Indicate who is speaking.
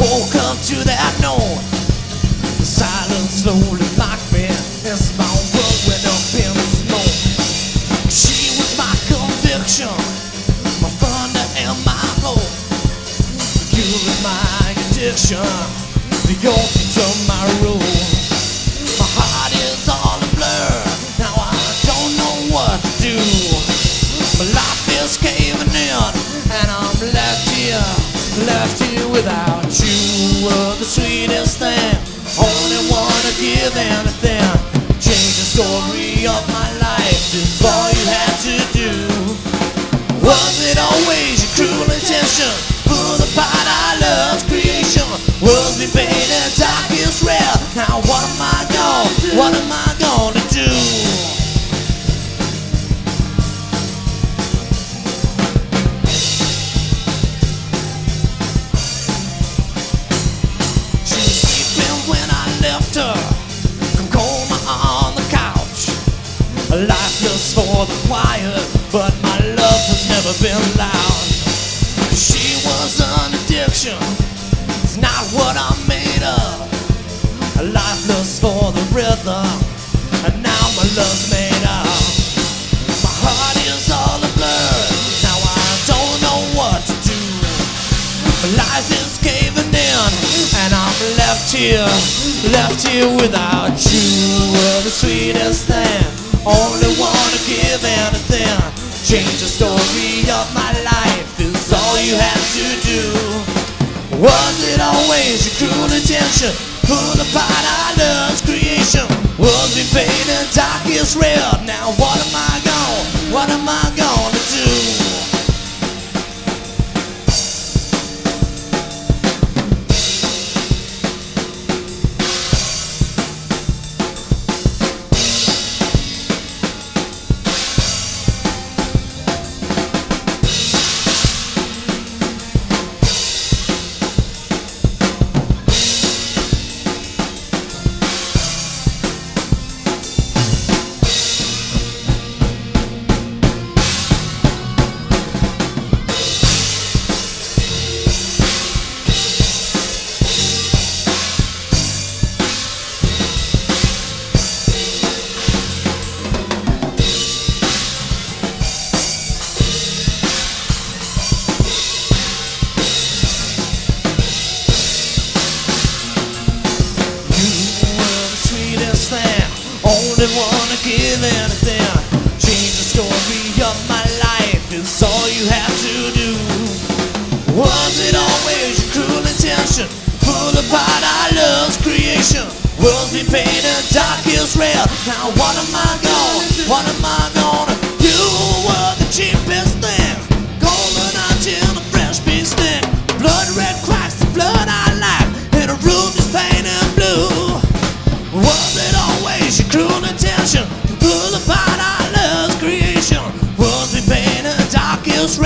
Speaker 1: to that note. The silence slowly locked me in my world went up in smoke. She was my conviction, my thunder and my hope. You were my addiction, the open to my rules. My heart is all a blur, now I don't know what to do. My life is caving in, and I'm left here, left here without you. Were the sweetest thing, only wanna give anything. Change the story of my life is all you had to do. Was it always your cruel intention? For the part I love's creation was me painted darkest red. Now what am I going? What am I Lifeless for the quiet, but my love has never been loud. She was an addiction, it's not what I'm made of. Lifeless for the rhythm, and now my love's made up. My heart is all a blur, now I don't know what to do. Life is caving in, and I'm left here, left here without you. You're the sweetest thing, Was it always your cruel intention? Pull apart our love's creation. Was we painted darkest red? Now my life is all you have to do. Was it always your cruel intention? Pull apart our love's creation. Was we painted darkest red? Now what am I gonna, what am I gonna darkest